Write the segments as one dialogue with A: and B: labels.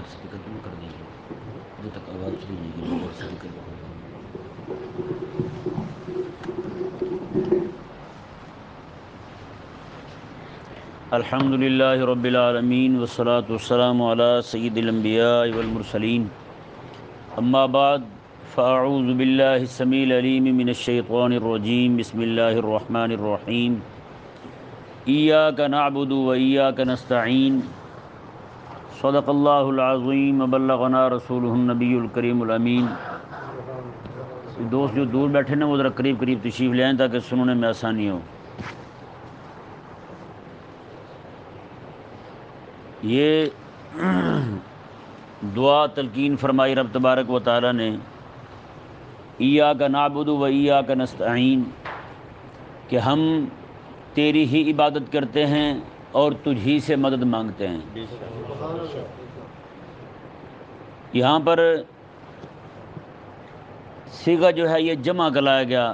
A: ادھر اسپیکر کیوں کر دیں گے؟ جب تک آواز سنی جائے گی اور اسپیکر الحمد للہ رب العالمین، والصلاة والسلام علی سید الانبیاء والمرسلین. اما بعد، فاعوذ باللہ السمیع العلیم من الشیطان الرجیم، بسم اللہ الرحمن الرحیم. ایاک نعبد و ایاک نستعین صدق اللہ العظیم وبلغنا رسولہ النبی الکریم الامین۔ دوست جو دور بیٹھے نا، وہ ذرا قریب قریب تشریف لے آئیں تاکہ سننے میں آسانی ہو۔ یہ دعا تلقین فرمائی رب تبارک و تعالی نے۔ ایا کا نابود و ایا کا نستعین، کہ ہم تیری ہی عبادت کرتے ہیں۔ اور تجھ ہی سے مدد مانگتے ہیں۔ یہاں پر سیگا جو ہے یہ جمع کلایا گیا۔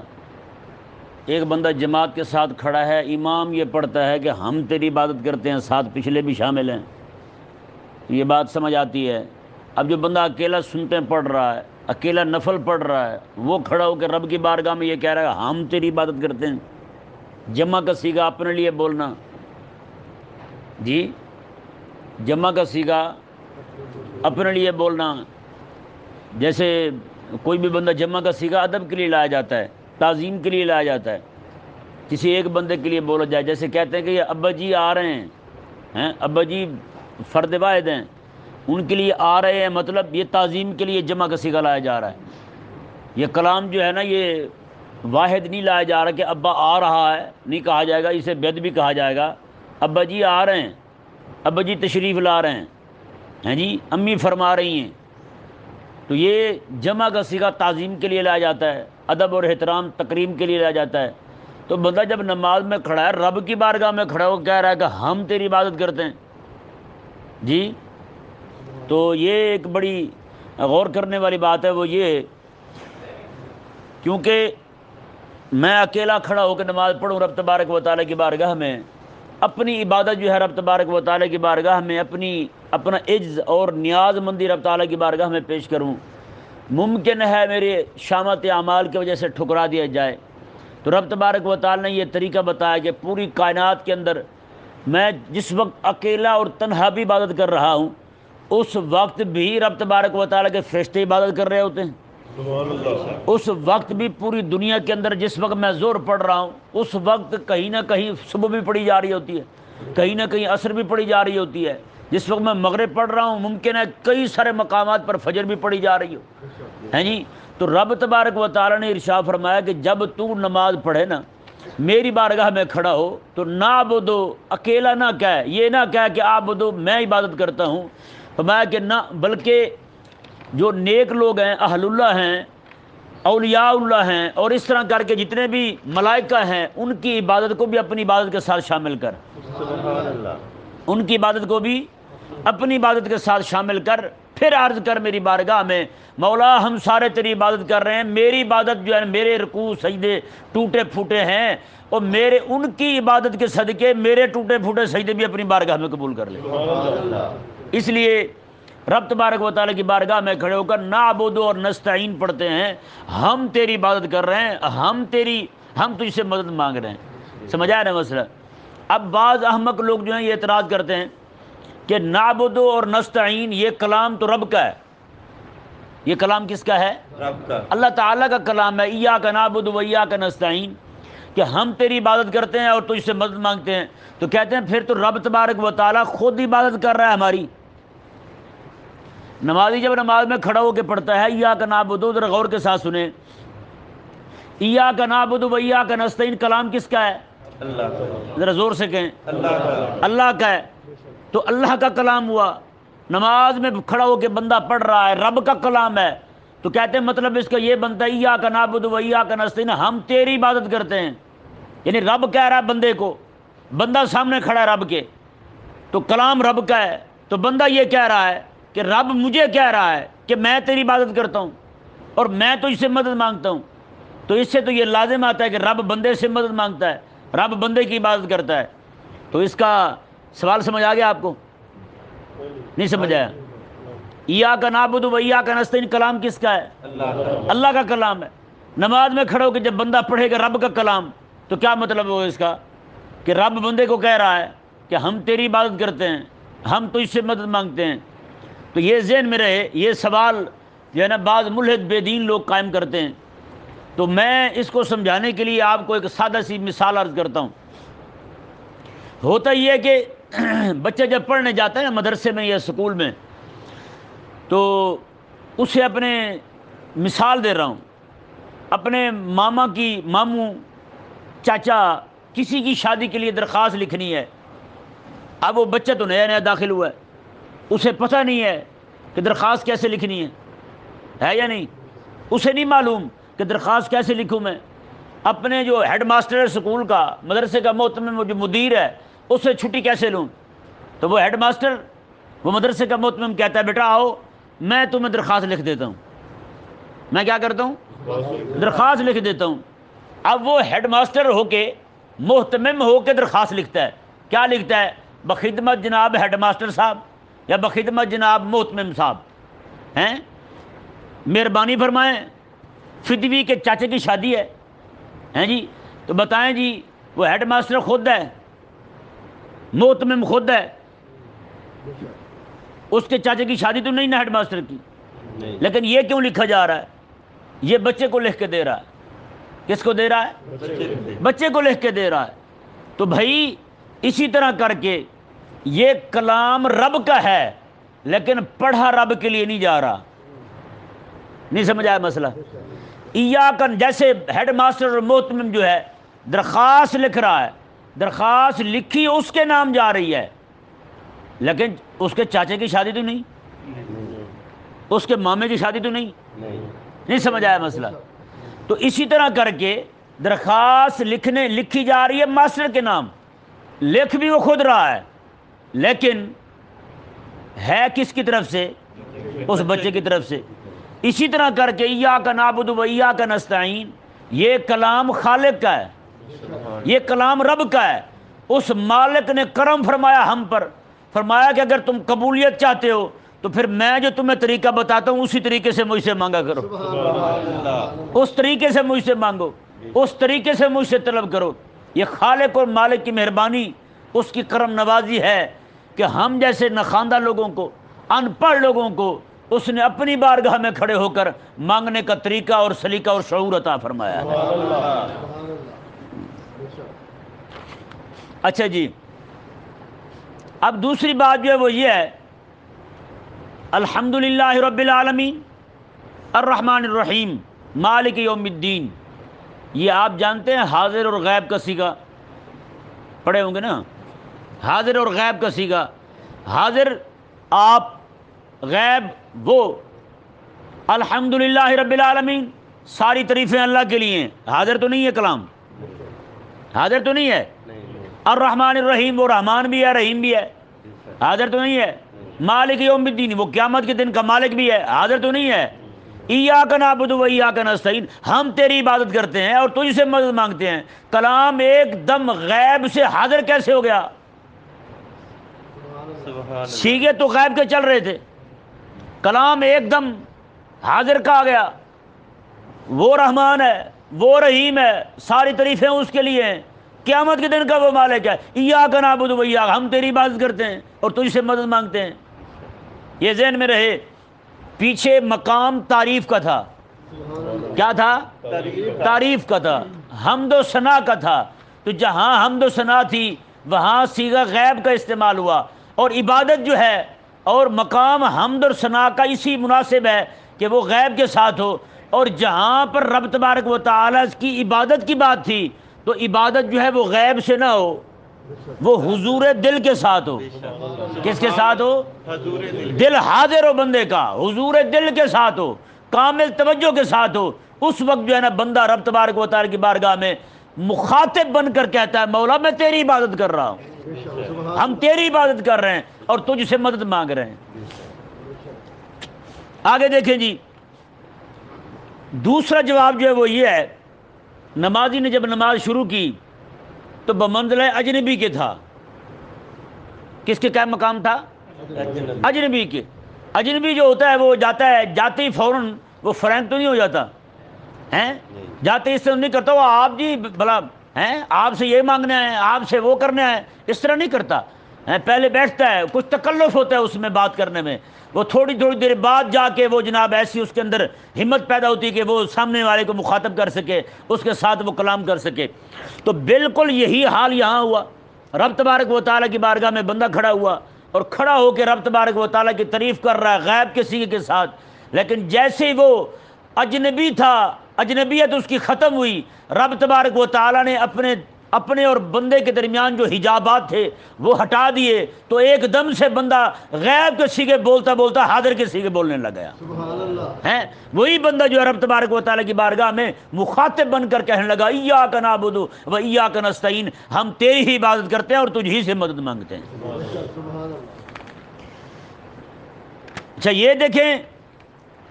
A: ایک بندہ جماعت کے ساتھ کھڑا ہے امام یہ پڑھتا ہے کہ ہم تیری عبادت کرتے ہیں ساتھ پچھلے بھی شامل ہیں۔ یہ بات سمجھ آتی ہے۔ اب جو بندہ اکیلا سنتے پڑھ رہا ہے اکیلا نفل پڑھ رہا ہے وہ کھڑا ہو کے رب کی بارگاہ میں یہ کہہ رہا ہے ہم تیری عبادت کرتے ہیں۔ جمع کا سیگا اپنے لیے بولنا۔ جی جمع کا سیگا اپنے لیے بولنا، جیسے کوئی بھی بندہ جمع کا سیگا ادب کے لیے لایا جاتا ہے، تعظیم کے لیے لایا جاتا ہے۔ کسی ایک بندے کے لیے بولا جائے، جیسے کہتے ہیں کہ یہ ابا جی آ رہے ہیں ابا جی فرد واحد ہیں، ان کے لیے آ رہے ہیں مطلب یہ تعظیم کے لیے جمع کا سیگا لایا جا رہا ہے۔ یہ کلام جو ہے نا، یہ واحد نہیں لایا جا رہا کہ ابا آ رہا ہے، نہیں کہا جائے گا، اسے بید بھی کہا جائے گا۔ ابا جی آ رہے ہیں، ابا جی تشریف لا رہے ہیں۔ ہیں جی؟ امی فرما رہی ہیں۔ تو یہ جمع کا سیگا تعظیم کے لیے لایا جاتا ہے، ادب اور احترام تقریم کے لیے لایا جاتا ہے۔ تو بندہ جب نماز میں کھڑا ہے، رب کی بارگاہ میں کھڑا ہو کہہ رہا ہے کہ ہم تیری عبادت کرتے ہیں۔ جی؟ تو یہ ایک بڑی غور کرنے والی بات ہے، وہ یہ کیونکہ میں اکیلا کھڑا ہو کے نماز پڑھوں، رب تبارک و تعالیٰ کی بارگاہ میں اپنی عبادت جو ہے رب تبارک و تعالیٰ کی بارگاہ میں، اپنی، اپنا عز اور نیاز مندی رب تعالیٰ کی بارگاہ میں پیش کروں۔ ممکن ہے میرے شامت اعمال کی وجہ سے ٹھکرا دیا جائے۔ تو رب تبارک و تعالیٰ نے یہ طریقہ بتایا کہ پوری کائنات کے اندر میں جس وقت اکیلا اور تنہا بھی عبادت کر رہا ہوں، اس وقت بھی رب تبارک و تعالیٰ کے فرشتے عبادت کر رہے ہوتے ہیں۔ اس وقت بھی پوری دنیا کے اندر جس وقت میں زور پڑھ رہا ہوں، اس وقت کہیں نہ کہیں صبح بھی پڑھی جا رہی ہوتی ہے، کہیں نہ کہیں عصر بھی پڑھی جا رہی ہوتی ہے۔ جس وقت میں مغرب پڑھ رہا ہوں، ممکن ہے کئی سارے مقامات پر فجر بھی پڑھی جا رہی ہو۔ ہیں جی؟ تو رب تبارک و تعالیٰ نے ارشا فرمایا کہ جب تو نماز پڑھے نا، میری بارگاہ میں کھڑا ہو، تو نہ بدو اکیلا نہ کہے، یہ نہ کہے کہ آپ بدو میں عبادت کرتا ہوں۔ فرمایا کہ نہ، بلکہ جو نیک لوگ ہیں اہل اللہ ہیں اولیاء اللہ ہیں اور اس طرح کر کے جتنے بھی ملائکہ ہیں ان کی عبادت کو بھی اپنی عبادت کے ساتھ شامل کر۔ ان کی عبادت کو بھی اپنی عبادت کے ساتھ شامل کر۔ پھر عرض کر میری بارگاہ میں مولا ہم سارے تیری عبادت کر رہے ہیں میری عبادت جو ہے میرے رکوع سجدے ٹوٹے پھوٹے ہیں اور میرے ان کی عبادت کے صدقے میرے ٹوٹے پھوٹے سجدے بھی اپنی بارگاہ میں قبول کر لے۔ اس لیے رب تبارک و تعالیٰ کی بارگاہ میں کھڑے ہو کر نعبد اور نستعین پڑھتے ہیں۔ ہم تیری عبادت کر رہے ہیں ہم تیری ہم تجھ سے مدد مانگ رہے ہیں۔ سمجھ آیا نا مسئلہ؟ اب بعض احمق لوگ جو ہیں یہ اعتراض کرتے ہیں کہ نعبد اور نستعین یہ کلام تو رب کا ہے۔ یہ کلام کس کا ہے؟
B: رب کا۔
A: اللہ تعالیٰ کا کلام ہے ایا کا نابود ویا کا نستعین کہ ہم تیری عبادت کرتے ہیں اور تجھ سے مدد مانگتے ہیں۔ تو کہتے ہیں پھر تو رب تبارک و تعالیٰ خود عبادت کر رہا ہے ہماری۔ نمازی جب نماز میں کھڑا ہو کے پڑھتا ہے یا کا نابود ذرا غور کے ساتھ سنیں۔ ایا کا نابود ویا کا نستعین کلام کس کا ہے؟
B: اللہ
A: ذرا زور سے کہیں۔
B: اللہ کا۔
A: اللہ کا ہے۔ تو اللہ کا کلام ہوا۔ نماز میں کھڑا ہو کے بندہ پڑھ رہا ہے رب کا کلام ہے۔ تو کہتے ہیں مطلب اس کا یہ بنتا ہے یا کا نابود ویا کا نستعین ہم تیری عبادت کرتے ہیں۔ یعنی رب کہہ رہا ہے بندے کو بندہ سامنے کھڑا ہے رب کے۔ تو کلام رب کا ہے۔ تو بندہ یہ کہہ رہا ہے کہ رب مجھے کہہ رہا ہے کہ میں تیری عبادت کرتا ہوں اور میں تو اس سے مدد مانگتا ہوں۔ تو اس سے تو یہ لازم آتا ہے کہ رب بندے سے مدد مانگتا ہے، رب بندے کی عبادت کرتا ہے۔ تو اس کا سوال سمجھ آ گیا آپ کو؟ نہیں سمجھ آیا۔ یا کا نابود ویا کا نستین کلام کس کا ہے؟ اللہ کا کلام ہے۔ نماز میں کھڑو کہ جب بندہ پڑھے گا رب کا کلام، تو کیا مطلب ہو اس کا؟ کہ رب بندے کو کہہ رہا ہے کہ ہم تیری عبادت کرتے ہیں، ہم تو اس سے مدد مانگتے ہیں۔ تو یہ ذہن میں رہے، یہ سوال جو ہے نا، بعض ملحد بے دین لوگ قائم کرتے ہیں۔ تو میں اس کو سمجھانے کے لیے آپ کو ایک سادہ سی مثال عرض کرتا ہوں۔ ہوتا یہ ہے کہ بچے جب پڑھنے جاتے ہیں مدرسے میں یا اسکول میں، تو اسے اپنے مثال دے رہا ہوں۔ اپنے ماما کی ماموں، چاچا، کسی کی شادی کے لیے درخواست لکھنی ہے۔ اب وہ بچہ تو نیا نیا داخل ہوا ہے۔ اسے پتہ نہیں ہے کہ درخواست کیسے لکھنی ہے۔ ہے یا نہیں؟ اسے نہیں معلوم کہ درخواست کیسے لکھوں میں۔ اپنے جو ہیڈ ماسٹر ہے اسکول کا، مدرسے کا محتم جو مدیر ہے اس سے چھٹی کیسے لوں؟ تو وہ ہیڈ ماسٹر وہ مدرسے کا محتمم کہتا ہے، بیٹا آؤ، میں تمہیں درخواست لکھ دیتا ہوں۔ میں کیا کرتا ہوں؟ درخواست لکھ دیتا ہوں۔ اب وہ ہیڈ ماسٹر ہو کے، محتمم ہو کے درخواست لکھتا ہے۔ کیا لکھتا ہے؟ بخدمت جناب ہیڈ ماسٹر صاحب۔ یا بخدمت جناب محتمم صاحب ہیں؟ مہربانی فرمائیں فدوی کے چاچے کی شادی ہے ہیں جی؟ تو بتائیں جی وہ ہیڈ ماسٹر خود ہے محتمم خود ہے اس کے چاچے کی شادی تو نہیں نا ہیڈ ماسٹر کی لیکن یہ کیوں لکھا جا رہا ہے؟ یہ بچے کو لکھ کے دے رہا ہے۔ کس کو دے رہا ہے۔ بچے کو لکھ کے دے رہا ہے۔ تو بھائی اسی طرح کر کے یہ کلام رب کا ہے، لیکن پڑھا رب کے لیے نہیں جا رہا۔ نہیں سمجھ آیا مسئلہ؟ کن جیسے ہیڈ ماسٹر اور محتمم جو ہے، درخواست لکھ رہا ہے۔ درخواست لکھی، اس کے نام جا رہی ہے۔ لیکن اس کے چاچے کی شادی تو نہیں؟ اس کے مامے کی شادی تو نہیں؟ نہیں سمجھ آیا مسئلہ۔ تو اسی طرح کر کے درخواست لکھنے لکھی جا رہی ہے ماسٹر کے نام۔ لکھ بھی وہ خود رہا ہے۔ لیکن ہے کس کی طرف سے؟ اس بچے کی طرف سے۔ اسی طرح کر کے یا کا نابود ویا کا نستعین یہ کلام خالق کا ہے۔ یہ کلام رب کا ہے۔ اس مالک نے کرم فرمایا ہم پر۔ فرمایا کہ اگر تم قبولیت چاہتے ہو تو پھر میں جو تمہیں طریقہ بتاتا ہوں اسی طریقے سے مجھ سے مانگا کرو۔ اس طریقے سے مجھ سے مانگو۔ اس طریقے سے مجھ سے طلب کرو۔ یہ خالق اور مالک کی مہربانی اس کی کرم نوازی ہے۔ کہ ہم جیسے نخواندہ لوگوں کو ان پڑھ لوگوں کو اس نے اپنی بارگاہ میں کھڑے ہو کر مانگنے کا طریقہ اور سلیقہ اور شعور عطا فرمایا اچھا جی اب دوسری بات جو ہے وہ یہ ہے الحمد للہ رب العالمین، الرحمن الرحیم، مالک یوم الدین۔ یہ آپ جانتے ہیں حاضر اور غیب کا سیگا، پڑھے ہوں گے نا؟ حاضر اور غیب کا سیگا۔ حاضر، آپ، غیب، وہ۔ الحمد للہ رب العالمین، ساری تعریفیں اللہ کے لیے ہیں۔ حاضر تو نہیں ہے کلام؟ حاضر تو نہیں ہے؟ الرحمن الرحیم، وہ رحمان بھی ہے، رحیم بھی ہے۔ حاضر تو نہیں ہے؟ مالک یوم الدین، وہ قیامت کے دن کا مالک بھی ہے۔ حاضر تو نہیں ہے؟ ایا کا نابود و ایا کا نستعین، ہم تیری عبادت کرتے ہیں اور تجھ سے مدد مانگتے ہیں۔ کلام ایک دم غیب سے حاضر کیسے ہو گیا؟ سیگے تو غیب کے چل رہے تھے۔ کلام ایک دم حاضر کا گیا۔ وہ رحمان ہے، وہ رحیم ہے، ساری تعریفیں اس کے لیے ہیں۔ قیامت کے دن کا وہ مالک ہے۔ یا کا نابود بھیا ہم تیری عبادت کرتے ہیں اور تجھ سے مدد مانگتے ہیں۔ یہ ذہن میں رہے، پیچھے مقام تعریف کا تھا۔ کیا تھا؟ تعریف کا تھا۔ حمد و ثنا کا تھا۔ تو جہاں حمد و ثنا تھی، وہاں سیگا غیب کا استعمال ہوا۔ اور عبادت جو ہے اور مقام حمد اور ثنا کا اسی مناسب ہے کہ وہ غیب کے ساتھ ہو۔ اور جہاں پر رب تبارک و تعالی کی عبادت کی بات تھی، تو عبادت جو ہے وہ غیب سے نہ ہو، وہ حضور دل کے ساتھ ہو۔ کس کے ساتھ ہو؟ دل حاضر ہو بندے کا، حضور دل کے ساتھ ہو، کامل توجہ کے ساتھ ہو۔ اس وقت جو ہے نا بندہ رب تبارک و تعالی کی بارگاہ میں مخاطب بن کر کہتا ہے، مولا میں تیری عبادت کر رہا ہوں۔ ہم تیری عبادت کر رہے ہیں اور تجھ سے مدد مانگ رہے ہیں۔ آگے دیکھیں جی۔ دوسرا جواب جو ہے وہ یہ ہے، نمازی نے جب نماز شروع کی تو بمنزل اجنبی کے تھا۔ کس کے کیا مقام تھا؟ اجنبی کے۔ اجنبی جو ہوتا ہے وہ جاتا ہے، جاتے ہی فوراً وہ فرینک تو نہیں ہو جاتا۔ ہیں؟ جاتے اس طرح نہیں کرتا، وہ آپ جی بلا ہیں؟ آپ سے یہ مانگنا ہے، آپ سے وہ کرنا ہے، اس طرح نہیں کرتا۔ پہلے بیٹھتا ہے، کچھ تکلف ہوتا ہے اس میں بات کرنے میں۔ وہ تھوڑی تھوڑی دیر بعد جا کے وہ جناب ایسی اس کے اندر ہمت پیدا ہوتی ہے کہ وہ سامنے والے کو مخاطب کر سکے، اس کے ساتھ وہ کلام کر سکے۔ تو بالکل یہی حال یہاں ہوا۔ رب تبارک و تعالیٰ کی بارگاہ میں بندہ کھڑا ہوا اور کھڑا ہو کے رب تبارک و تعالیٰ کی تعریف کر رہا ہے غیب کسی کے ساتھ۔ لیکن جیسے ہی وہ اجنبی تھا اجنبیت اس کی ختم ہوئی۔ رب تبارک و تعالیٰ نے اپنے اپنے اور بندے کے درمیان جو حجابات تھے وہ ہٹا دیے۔ تو ایک دم سے بندہ غیب کے سیگے بولتا بولتا حاضر کے سیگے بولنے لگ گیا ہے وہی بندہ جو رب تبارک و تعالیٰ کی بارگاہ میں مخاطب بن کر کہنے لگا ایا کا نابودو و ایا کا نستعین ہم تیری ہی عبادت کرتے ہیں اور تجھ ہی سے مدد مانگتے ہیں۔ اچھا یہ دیکھیں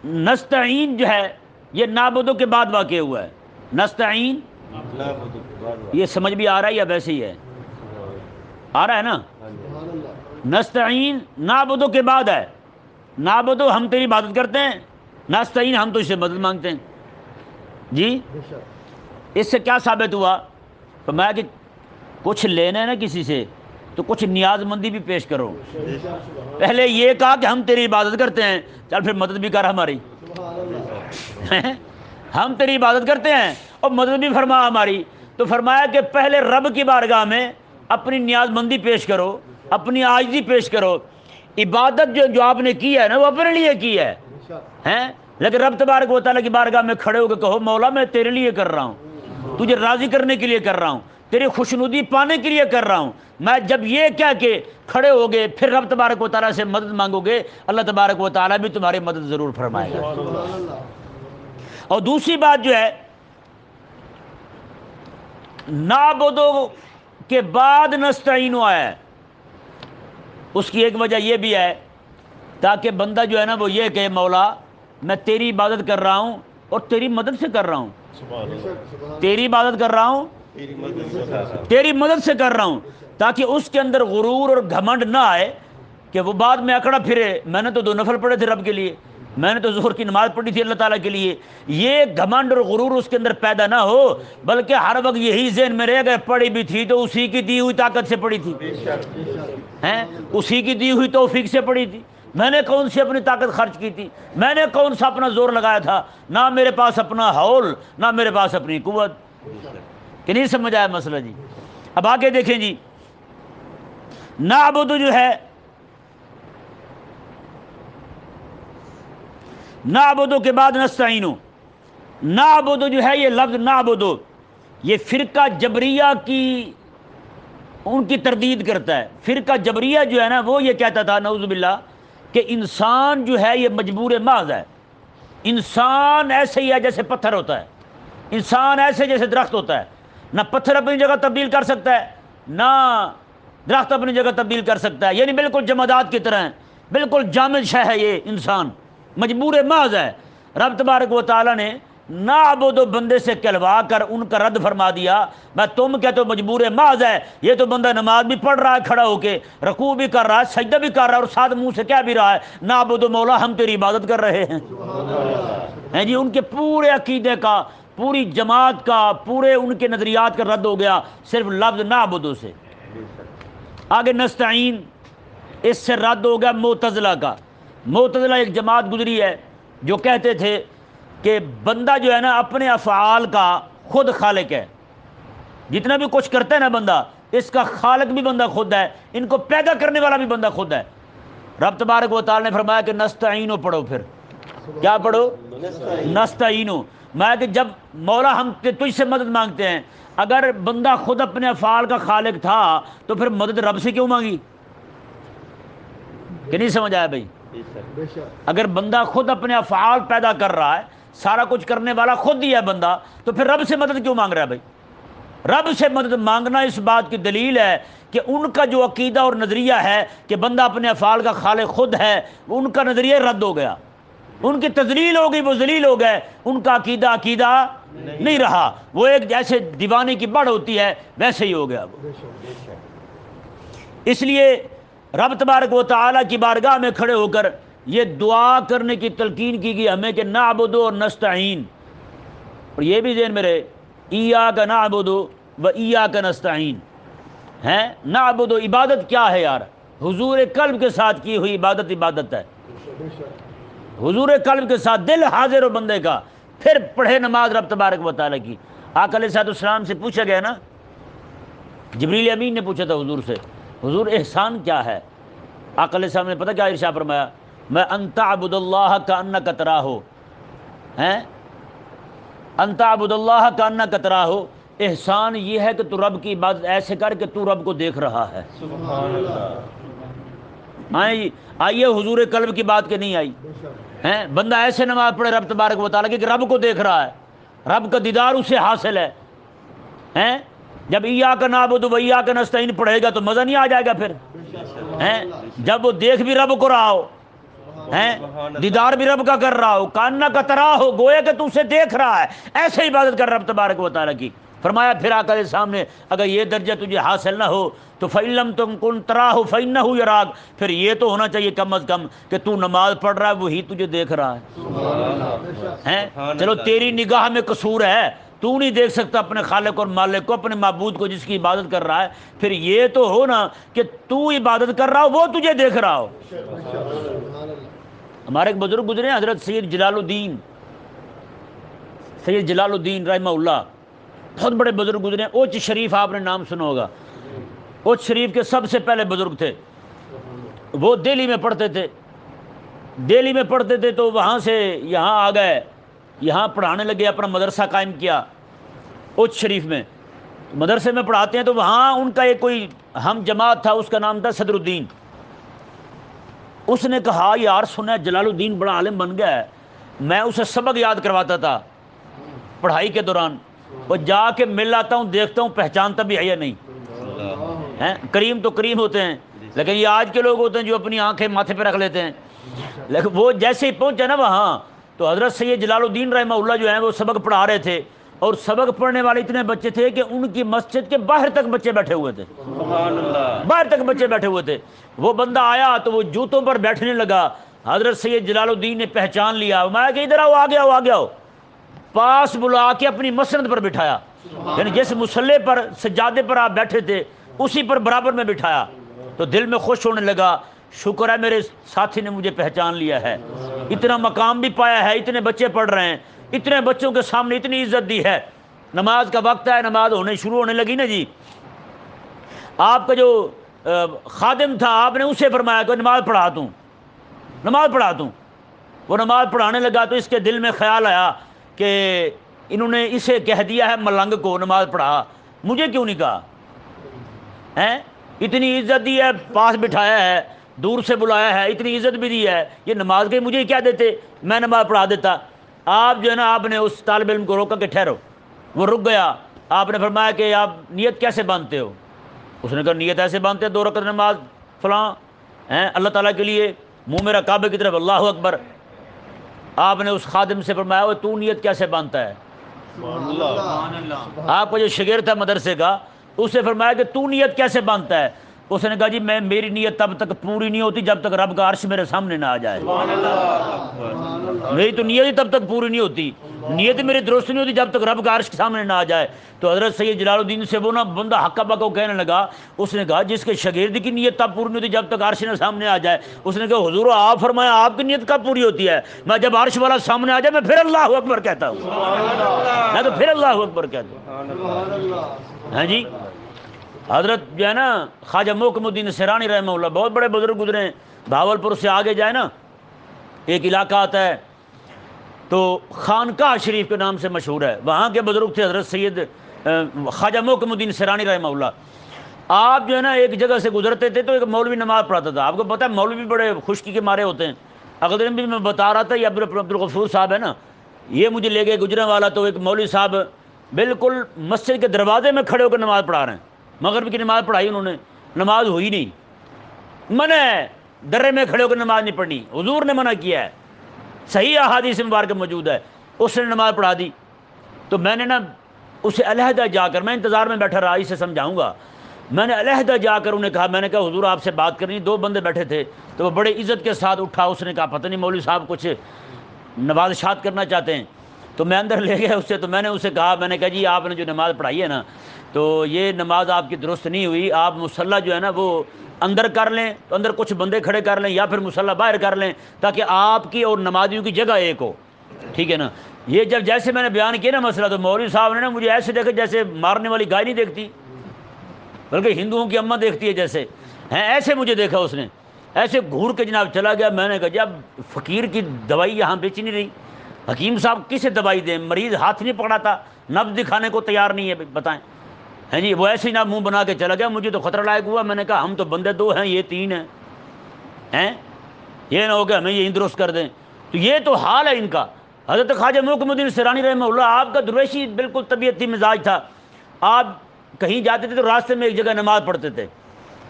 A: نستعین جو ہے یہ نابودو کے بعد واقع ہوا ہے۔ نستعین؟ یہ سمجھ بھی آ رہا ہے یا ویسے ہی ہے؟ آ رہا ہے نا؟ نستعین نابدو کے بعد ہے۔ نابدو ہم تیری عبادت کرتے ہیں، نستعین ہم تو اس سے مدد مانگتے ہیں۔ جی؟ اس سے کیا ثابت ہوا؟ تو میں کہ کچھ لینا ہے نا کسی سے، تو کچھ نیاز مندی بھی پیش کرو۔ پہلے یہ کہا کہ ہم تیری عبادت کرتے ہیں، چل پھر مدد بھی کر ہماری۔ ہم تیری عبادت کرتے ہیں اور مدد بھی فرما ہماری۔ تو فرمایا کہ پہلے رب کی بارگاہ میں اپنی نیاز مندی پیش کرو، اپنی آجزی پیش کرو۔ عبادت جو جو آپ نے کی ہے نا، وہ اپنے لیے کی ہے۔ ہیں؟ لیکن رب تبارک و تعالیٰ کی بارگاہ میں کھڑے ہو کے کہو، مولا میں تیرے لیے کر رہا ہوں، تجھے راضی کرنے کے لیے کر رہا ہوں۔ تیری خوشنودی پانے کے لیے کر رہا ہوں۔ میں جب یہ کہہ کے کھڑے ہو گے پھر رب تبارک و تعالیٰ سے مدد مانگو گے اللہ تبارک و تعالیٰ بھی تمہاری مدد ضرور فرمائے گا۔ اور دوسری بات جو ہے نابودو کے بعد نستعین آیا ہے۔ اس کی ایک وجہ یہ بھی ہے تاکہ بندہ جو ہے نا وہ یہ کہ مولا میں تیری عبادت کر رہا ہوں اور تیری مدد سے کر رہا ہوں۔ تیری عبادت کر رہا ہوں تیری مدد سے کر رہا ہوں، تاکہ اس کے اندر غرور اور گھمنڈ نہ آئے کہ وہ بعد میں اکڑا پھرے۔ میں نے تو دو نفل پڑے تھے رب کے لیے۔ میں نے تو ظہر کی نماز پڑھی تھی اللہ تعالیٰ کے لیے۔ یہ گھمنڈ اور غرور اس کے اندر پیدا نہ ہو، بلکہ ہر وقت یہی ذہن میں رہ گئے، پڑھی بھی تھی تو اسی کی دی ہوئی طاقت سے پڑھی تھی۔ ہیں؟ اسی کی دی ہوئی توفیق سے پڑھی تھی۔ میں نے کون سی اپنی طاقت خرچ کی تھی؟ میں نے کون سا اپنا زور لگایا تھا؟ نہ میرے پاس اپنا ہول نہ میرے پاس اپنی قوت۔ کہ نہیں سمجھ آیا مسئلہ جی؟ اب آگے دیکھیں جی۔ نابود جو ہے نابودو کے بعد نستعینو۔ نابودو جو ہے، یہ لفظ نابودو یہ فرقہ جبریہ کی ان کی تردید کرتا ہے۔ فرقہ جبریہ جو ہے نا، وہ یہ کہتا تھا، نعوذ باللہ، کہ انسان جو ہے، یہ مجبور محض ہے۔ انسان ایسے ہی ہے جیسے پتھر ہوتا ہے۔ انسان ایسے جیسے درخت ہوتا ہے۔ نہ پتھر اپنی جگہ تبدیل کر سکتا ہے نہ درخت اپنی جگہ تبدیل کر سکتا ہے۔ یعنی بالکل جمادات کی طرح بالکل جامد شہ ہے یہ انسان۔ مجبور محض ہے۔ رب تبارک و تعالیٰ نے نہ ابود و بندے سے کلوا کر ان کا رد فرما دیا۔ میں تم کیا تو مجبور محض ہے۔ یہ تو بندہ نماز بھی پڑھ رہا ہے کھڑا ہو کے رکوع بھی کر رہا ہے سجدہ بھی کر رہا ہے اور ساتھ منہ سے کیا بھی رہا ہے نہ ابود و مولا ہم تیری عبادت کر رہے ہیں۔ ہیں جی ان کے پورے عقیدے کا پوری جماعت کا، پورے ان کے نظریات کا رد ہو گیا، صرف لفظ نہ سے۔ آگے نستعین، اس سے رد ہو گیا معتزلہ کا۔ معتدلہ ایک جماعت گزری ہے جو کہتے تھے کہ بندہ جو ہے نا، اپنے افعال کا خود خالق ہے۔ جتنا بھی کچھ کرتا ہے نا بندہ، اس کا خالق بھی بندہ خود ہے، ان کو پیدا کرنے والا بھی بندہ خود ہے۔ رب تبارک و تعالی نے فرمایا کہ نستعینو پڑھو پھر۔ کیا پڑھو؟ نستعینو۔ میں کہ جب مولا ہم تجھ سے مدد مانگتے ہیں، اگر بندہ خود اپنے افعال کا خالق تھا، تو پھر مدد رب سے کیوں مانگی؟ کہ نہیں سمجھ آیا بھائی؟ اگر بندہ خود اپنے افعال پیدا کر رہا ہے، سارا کچھ کرنے والا خود ہی ہے بندہ، تو پھر رب سے مدد کیوں مانگ رہا ہے بھائی؟ رب سے مدد مانگنا اس بات کی دلیل ہے کہ ان کا جو عقیدہ اور نظریہ ہے کہ بندہ اپنے افعال کا خالق خود ہے، ان کا نظریہ رد ہو گیا۔ ان کی تزلیل ہو گئی وہ ذلیل ہو گئے۔ ان کا عقیدہ عقیدہ نہیں رہا۔ وہ ایک جیسے دیوانے کی بڑھ ہوتی ہے، ویسے ہی ہو گیا وہ۔ اس لیے رب تبارک و تعالیٰ کی بارگاہ میں کھڑے ہو کر یہ دعا کرنے کی تلقین کی گئی، ہمیں کہ نعبدو اور نستعین۔ اور یہ بھی ذہن میرے ایا کا نعبدو و ایا کا نستعین۔ ہیں؟ نعبدو، عبادت کیا ہے یار؟ حضور قلب کے ساتھ کی ہوئی عبادت عبادت ہے۔ حضور قلب کے ساتھ دل حاضر ہو بندے کا پھر پڑھے نماز رب تبارک و تعالیٰ کی۔ آکل صاحب السلام سے پوچھا گیا نا جبریل امین نے پوچھا تھا حضور سے حضور احسان کیا ہے؟ آکل صاحب نے پتہ کیا ارشا فرمایا میں انتا عبد اللہ کا ان کترا ہو ہیں؟ انتا عبد اللہ کا ان کترا ہو احسان یہ ہے کہ تو رب کی عبادت ایسے کر کہ تو رب کو دیکھ رہا ہے۔ آئیں آئیے حضور قلب کی بات کے نہیں آئی؟ ہیں؟ بندہ ایسے نماز پڑھے رب تبارک و تعالیٰ کہ رب کو دیکھ رہا ہے۔ رب کا دیدار اسے حاصل ہے۔ ہیں؟ جب ایا کا نابود ویا کا نستعین پڑھے گا تو مزہ نہیں آ جائے گا پھر۔ ہیں؟ جب وہ دیکھ بھی رب کو رہا ہو۔ ہیں؟ دیدار بھی رب کا کر رہا ہو۔ کاننا کا ترا ہو، گویا کہ تو اسے دیکھ رہا ہے۔ ایسے عبادت کر رب تبارک و تعالیٰ کی۔ فرمایا، پھر آ کر سامنے، اگر یہ درجہ تجھے حاصل نہ ہو، تو فعلم تم کن ترا ہو فعن نہ ہو یا راگ پھر یہ تو ہونا چاہیے کم از کم کہ تو نماز پڑھ رہا ہے، وہی تجھے دیکھ رہا ہے۔ ہیں؟ چلو، تیری نگاہ میں قصور ہے۔ تو نہیں دیکھ سکتا اپنے خالق اور مالک کو، اپنے معبود کو جس کی عبادت کر رہا ہے۔ پھر یہ تو ہو نا کہ تو عبادت کر رہا ہو، وہ تجھے دیکھ رہا ہو۔ ہمارے ایک بزرگ گزرے ہیں، حضرت سید جلال الدین۔ سید جلال الدین رحمہ اللہ۔ بہت بڑے بزرگ گزرے ہیں۔ اوچ شریف آپ نے نام سنا ہوگا۔ اوچ شریف کے سب سے پہلے بزرگ تھے۔ وہ دہلی میں پڑھتے تھے۔ دہلی میں پڑھتے تھے تو وہاں سے یہاں آ گئے۔ یہاں پڑھانے لگے، اپنا مدرسہ قائم کیا۔ اوچ شریف میں۔ مدرسے میں پڑھاتے ہیں تو وہاں ان کا ایک کوئی ہم جماعت تھا، اس کا نام تھا صدر الدین۔ اس نے کہا، یار سنا جلال الدین بڑا عالم بن گیا ہے۔ میں اسے سبق یاد کرواتا تھا پڑھائی کے دوران۔ وہ جا کے مل آتا ہوں، دیکھتا ہوں، پہچانتا بھی ہے یا نہیں؟ کریم تو کریم ہوتے ہیں، لیکن یہ آج کے لوگ ہوتے ہیں جو اپنی آنکھیں ماتھے پہ رکھ لیتے ہیں۔ لیکن وہ جیسے ہی پہنچے نا وہاں، تو حضرت سید جلال الدین رحمہ اللہ جو ہیں، وہ سبق پڑھا رہے تھے۔ اور سبق پڑھنے والے اتنے بچے تھے کہ ان کی مسجد کے باہر تک بچے بیٹھے ہوئے تھے۔ باہر تک بچے بیٹھے ہوئے تھے۔ وہ بندہ آیا تو وہ جوتوں پر بیٹھنے لگا۔ حضرت سید جلال الدین نے پہچان لیا۔ میں کہ ادھر آؤ آ گیا ہو آ گیا ہو پاس بلا کے اپنی مسند پر بٹھایا۔ یعنی جس مسلح پر، سجادے پر آپ بیٹھے تھے، اسی پر برابر میں بٹھایا۔ تو دل میں خوش ہونے لگا، شکر ہے میرے ساتھی نے مجھے پہچان لیا ہے۔ اتنا مقام بھی پایا ہے، اتنے بچے پڑھ رہے ہیں، اتنے بچوں کے سامنے اتنی عزت دی ہے۔ نماز کا وقت ہے، نماز ہونے شروع ہونے لگی نا جی۔ آپ کا جو خادم تھا، آپ نے اسے فرمایا کہ نماز پڑھا دوں۔ نماز پڑھا دوں۔ وہ نماز پڑھانے لگا تو اس کے دل میں خیال آیا۔ کہ انہوں نے اسے کہہ دیا ہے، ملنگ کو نماز پڑھا۔ مجھے کیوں نہیں کہا؟ ہیں؟ اتنی عزت دی ہے، پاس بٹھایا ہے، دور سے بلایا ہے، اتنی عزت بھی دی ہے۔ یہ نماز کے مجھے کیا دیتے؟ میں نماز پڑھا دیتا۔ آپ جو ہے نا، آپ نے اس طالب علم کو روکا کہ ٹھہرو۔ وہ رک گیا۔ آپ نے فرمایا کہ آپ نیت کیسے باندھتے ہو؟ اس نے کہا، نیت ایسے باندھتے دو رکعت نماز، فلاں۔ ہیں؟ اللہ تعالیٰ کے لیے، منہ میرا کعبے کی طرف، اللہ اکبر۔ آپ نے اس خادم سے فرمایا وہ تو نیت کیسے باندھتا ہے؟ آپ کا جو شگیر تھا مدرسے کا اس سے فرمایا کہ تو نیت کیسے باندھتا ہے؟ اس نے کہا جی میں میری نیت تب تک پوری نہیں ہوتی جب تک رب کا عرش میرے سامنے نہ آ جائے. میری تو نیت ہی تب تک پوری نہیں ہوتی۔ نیت میری درست نہیں ہوتی جب تک رب کا عرش کے سامنے نہ آ جائے۔ تو حضرت سید جلال الدین سے وہ نا بندہ حقہ بکا کہنے لگا۔ اس نے کہا، جس کے شگرد کی نیت تب پوری نہیں ہوتی جب تک عرش نہ سامنے آ جائے۔ اس نے کہا، حضور آپ فرمایا آپ کی نیت کب پوری ہوتی ہے؟ میں جب عرش والا سامنے آ جائے، میں پھر اللہ اکبر کہتا ہوں۔ میں تو پھر اللہ اکبر کہتا ہوں۔ ہاں جی؟ حضرت جو ہے نا، خواجہ محکم الدین سرانی رحمہ اللہ، بہت بڑے بزرگ گزرے ہیں۔ بھاول پور سے آگے جائے نا، ایک علاقہ آتا ہے۔ تو خانقاہ شریف کے نام سے مشہور ہے۔ وہاں کے بزرگ تھے حضرت سید خواجہ محکم الدین سرانی رحمہ اللہ۔ آپ جو ہے نا ایک جگہ سے گزرتے تھے تو ایک مولوی نماز پڑھاتا تھا۔ آپ کو پتہ ہے مولوی بڑے خشکی کے مارے ہوتے ہیں۔ اگر دن بھی میں بتا رہا تھا یہ عبد الغفور صاحب ہے نا، یہ مجھے لے گئے گزرنے والا تو ایک مولوی صاحب بالکل مسجد کے دروازے میں کھڑے ہو کر نماز پڑھا رہے ہیں۔ مغرب کی نماز پڑھائی انہوں نے، نماز ہوئی نہیں۔ منع ہے، درے میں کھڑے ہو کر نماز نہیں پڑھنی۔ حضور نے منع کیا ہے۔ صحیح احادیث مبارک موجود ہے، اس نے نماز پڑھا دی۔ تو میں نے نا اسے علیحدہ جا کر، میں انتظار میں بیٹھا، رہا، اسے سمجھاؤں گا۔ میں نے علیحدہ جا کر انہیں کہا، میں نے کہا، حضور آپ سے بات کرنی، دو بندے بیٹھے تھے۔ تو وہ بڑے عزت کے ساتھ اٹھا، اس نے کہا، پتہ نہیں مولوی صاحب کچھ نوازشات کرنا چاہتے ہیں۔ تو میں اندر لے گیا اس سے، تو میں نے اسے کہا، میں نے کہا جی آپ نے جو نماز پڑھائی ہے نا، تو یہ نماز آپ کی درست نہیں ہوئی، آپ مسلح جو ہے نا وہ اندر کر لیں، تو اندر کچھ بندے کھڑے کر لیں یا پھر مسلح باہر کر لیں تاکہ آپ کی اور نمازیوں کی جگہ ایک ہو۔ ٹھیک ہے نا؟ یہ جب جیسے میں نے بیان کیا نا مسئلہ، تو مولوی صاحب نے نا مجھے ایسے دیکھا جیسے مارنے والی گائے نہیں دیکھتی، بلکہ ہندوؤں کی اماں دیکھتی ہے جیسے۔ ہیں، ایسے مجھے دیکھا اس نے۔ ایسے گھور کے جناب چلا گیا، میں نے کہا جی جب فقیر کی دوائی یہاں بیچ نہیں رہی۔ حکیم صاحب کسے دوائی دیں؟ مریض ہاتھ نہیں پکڑاتا نب دکھانے کو تیار نہیں ہے، بتائیں۔ ہیں جی وہ ایسے ہی نہ منہ بنا کے چلا گیا، مجھے تو خطرہ لائق ہوا، میں نے کہا ہم تو بندے دو ہیں، یہ تین ہیں۔ ہیں؟ یہ نہ ہو کہ ہمیں یہ درست کر دیں۔ تو یہ تو حال ہے ان کا۔ حضرت خواجہ محکم الدین سرانی رحمہ اللہ، آپ کا درویشی بالکل طبیعتی مزاج تھا۔ آپ کہیں جاتے تھے تو راستے میں ایک جگہ نماز پڑھتے تھے۔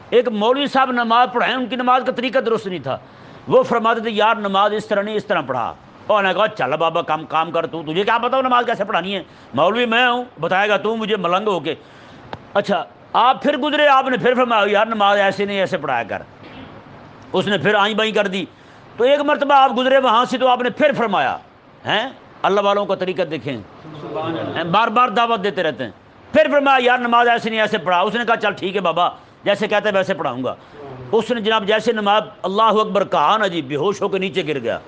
A: ایک مولوی صاحب نماز پڑھائیں، ان کی نماز کا طریقہ درست نہیں تھا۔ وہ فرماتے تھے، یار نماز اس طرح نہیں، اس طرح پڑھا۔ اور نے کہا چل بابا کام کام کر تو تجھے کیا بتاؤ نماز کیسے پڑھانی ہے؟ مولوی میں ہوں بتائے گا تو مجھے ملنگ ہو کے۔ اچھا آپ پھر گزرے آپ نے پھر فرمایا یار نماز ایسے نہیں ایسے پڑھایا کر۔ اس نے پھر آئیں بائیں کر دی۔ تو ایک مرتبہ آپ گزرے وہاں سے تو آپ نے پھر فرمایا ہیں؟ اللہ والوں کا طریقہ دیکھیں۔ بار بار دعوت دیتے رہتے ہیں۔ پھر فرمایا یار نماز ایسے نہیں ایسے پڑھا۔ اس نے کہا چل ٹھیک ہے بابا جیسے کہتے ہیں ویسے پڑھاؤں گا۔ اس نے جناب جیسے نماز اللہ اکبر کہا نا جی بے ہوش ہو کے نیچے گر گیا۔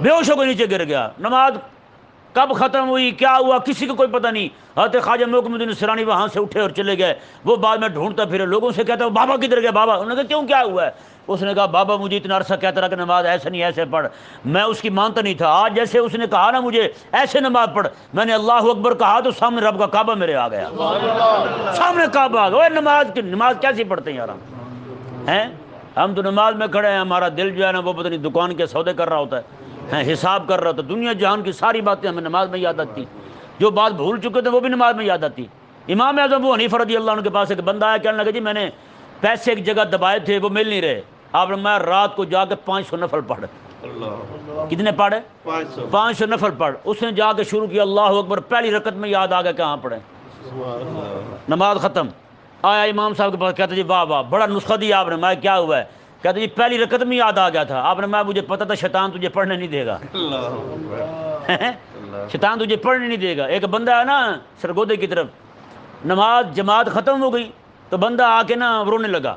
A: بے ہوش ہو کے نیچے گر گیا۔ نماز کب ختم ہوئی؟ کیا ہوا؟ کسی کو کوئی پتہ نہیں۔ حضرت خواجہ محکم الدین سرانی وہاں سے اٹھے اور چلے گئے۔ وہ بعد میں ڈھونڈتا پھرے، لوگوں سے کہتا بابا کدھر گیا؟ بابا، انہوں نے کہا، کیوں کیا ہوا ہے؟ اس نے کہا، بابا مجھے اتنا عرصہ کہتا رہا کہ نماز ایسے نہیں، ایسے پڑھ۔ میں اس کی مانتا نہیں تھا۔ آج جیسے اس نے کہا نا مجھے، ایسے نماز پڑھ۔ میں نے اللہ اکبر کہا تو سامنے رب کا کعبہ میرے آ گیا۔ سامنے کعبہ آ گیا۔ نماز کی نماز کیسی پڑھتے ہیں یار ہیں؟ ہم تو نماز میں کھڑے ہیں، ہمارا دل جو ہے نا، وہ پتہ نہیں دکان کے سودے کر رہا ہوتا ہے۔ حساب کر رہا ہے دنیا جہان کی ساری باتیں ہمیں نماز میں یاد آتی۔ جو بات بھول چکے تھے وہ بھی نماز میں یاد آتی۔ امام اعظم وہ حنیف رضی اللہ عنہ کے پاس ایک بندہ آیا کہنے لگا جی میں نے پیسے ایک جگہ دبائے تھے وہ مل نہیں رہے۔ آپ نے میں رات کو جا کے پانچ سو نفل پڑھ۔ کتنے پڑھے؟ پانچ سو۔ نفل پڑھ۔ اس نے جا کے شروع کیا اللہ اکبر پہلی رکت میں یاد آ گیا کہاں پڑھے۔ نماز ختم۔ آیا امام صاحب کے پاس کہتے جی واہ واہ بڑا نسخہ دیا آپ نے۔ میں کیا ہوا ہے؟ کہتے جی پہلی رکت میں یاد آ گیا تھا۔ آپ نے میں مجھے پتا تھا شیطان تجھے پڑھنے نہیں دے گا۔ شیطان تجھے پڑھنے نہیں دے گا۔ ایک بندہ ہے نا سرگودے کی طرف نماز جماعت ختم ہو گئی تو بندہ آ کے نا رونے لگا۔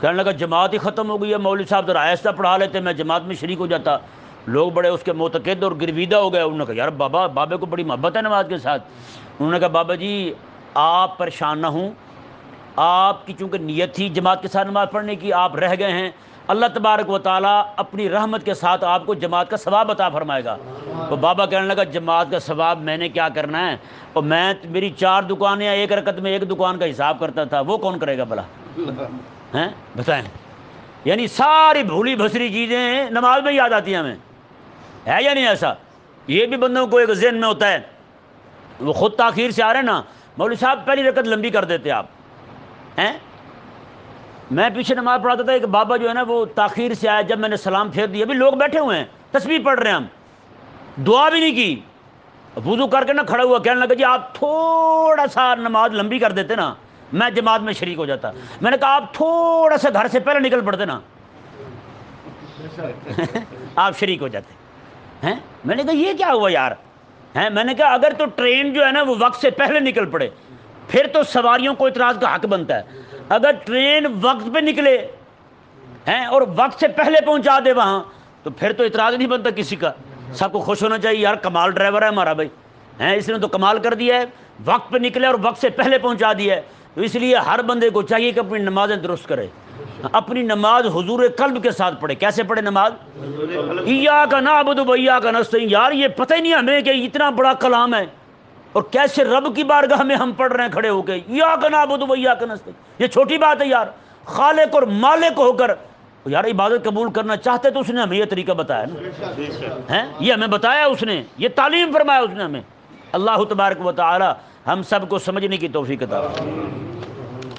A: کہنے لگا جماعت ہی ختم ہو گئی ہے مولوی صاحب ذرا آہستہ پڑھا لیتے میں جماعت میں شریک ہو جاتا۔ لوگ بڑے اس کے متقد اور گرویدہ ہو گئے۔ انہوں نے کہا یار بابا بابے کو بڑی محبت ہے نماز کے ساتھ۔ انہوں نے کہا بابا جی آپ پریشان نہ ہوں۔ آپ کی چونکہ نیت تھی جماعت کے ساتھ نماز پڑھنے کی، آپ رہ گئے ہیں۔ اللہ تبارک و تعالیٰ اپنی رحمت کے ساتھ آپ کو جماعت کا ثواب عطا فرمائے گا۔ تو بابا کہنے لگا، جماعت کا ثواب میں نے کیا کرنا ہے؟ اور میں میری چار دکانیں ایک رکت میں ایک دکان کا حساب کرتا تھا، وہ کون کرے گا بلا ہیں؟ بتائیں۔ یعنی ساری بھولی بھسری چیزیں نماز میں یاد آتی ہیں ہمیں۔ ہے یا نہیں ایسا؟ یہ بھی بندوں کو ایک ذہن میں ہوتا ہے۔ وہ خود تاخیر سے آ رہے ہیں نا۔ مولوی صاحب پہلی رکت لمبی کر دیتے آپ۔ ہیں؟ میں پیچھے نماز پڑھاتا تھا ایک بابا جو ہے نا وہ تاخیر سے آیا، جب میں نے سلام پھیر دیا۔ ابھی لوگ بیٹھے ہوئے ہیں تصویر پڑھ رہے ہیں ہم۔ دعا بھی نہیں کی۔ وضو کر کے نا کھڑا ہوا، کہنے لگا جی آپ تھوڑا سا نماز لمبی کر دیتے نا، میں جماعت میں شریک ہو جاتا۔ میں نے کہا آپ تھوڑا سا گھر سے پہلے نکل پڑتے نا۔ آپ شریک ہو جاتے۔ ہیں؟ میں نے کہا یہ کیا ہوا یار؟ ہیں؟ میں نے کہا اگر تو ٹرین جو ہے نا وہ وقت سے پہلے نکل پڑے۔ پھر تو سواریوں کو اعتراض کا حق بنتا ہے۔ اگر ٹرین وقت پہ نکلے ہیں اور وقت سے پہلے پہنچا دے وہاں تو پھر تو اعتراض نہیں بنتا کسی کا۔ سب کو خوش ہونا چاہیے یار کمال ڈرائیور ہے ہمارا بھائی۔ ہیں اس نے تو کمال کر دیا ہے۔ وقت پہ نکلے اور وقت سے پہلے پہنچا دیا ہے۔ تو اس لیے ہر بندے کو چاہیے کہ اپنی نمازیں درست کرے۔ اپنی نماز حضور قلب کے ساتھ پڑھے۔ کیسے پڑھے نماز؟ ایا کا نا بدو بھیا کا نست یار یہ پتہ ہی نہیں ہمیں کہ اتنا بڑا کلام ہے۔ اور کیسے رب کی بارگاہ میں ہم پڑھ رہے ہیں، کھڑے ہو کے۔ یا کا بدو یا کا یہ چھوٹی بات ہے یار۔ خالق اور مالک ہو کر۔ یار، عبادت قبول کرنا چاہتے تو اس نے ہمیں یہ طریقہ بتایا نا۔ یہ ہمیں بتایا اس نے۔ یہ تعلیم فرمایا اس نے ہمیں۔ اللہ تبارک و تعالی ہم سب کو سمجھنے کی توفیق عطا